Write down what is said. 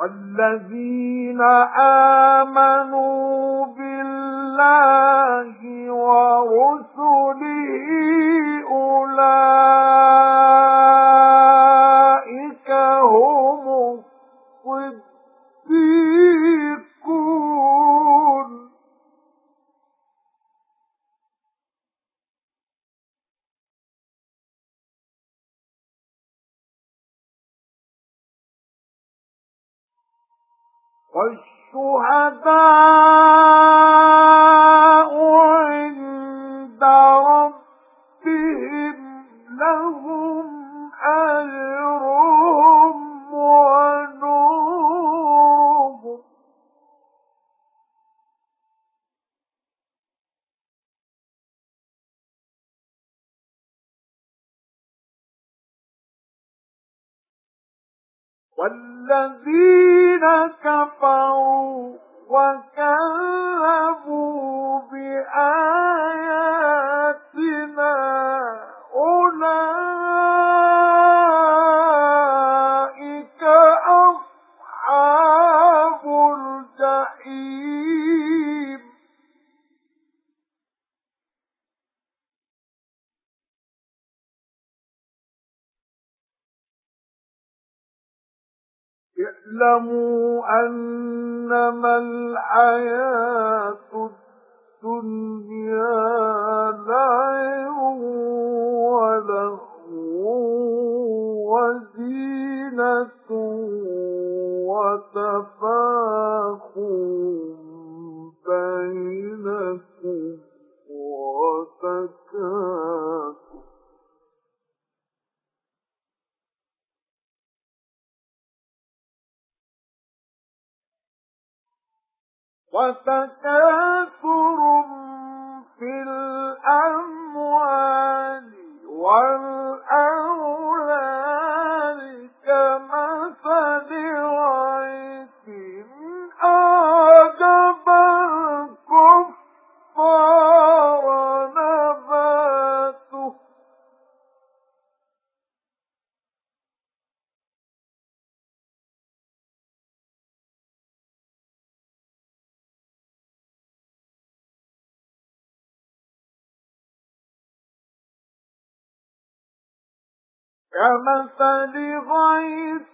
وَالَّذِينَ آمَنُوا بِاللَّهِ وَالشُّهَدَاءُ عِندَ رَبِّهِمْ لَهُمْ أَجْرُهُمْ وَنُورُهُمْ. وَالَّذِينَ كَفَرُوا اعْلَمُوا أَنَّمَا الْحَيَاةُ الدُّنْيَا لَعِبٌ وَلَهْوٌ وَزِينَةٌ وَتَفَاخُرٌ. وَتَكَاثُرٌ فِي الْأَمْوَالِ وَالْأَوْلَادِ كَمَثَلِ غَيْثٍ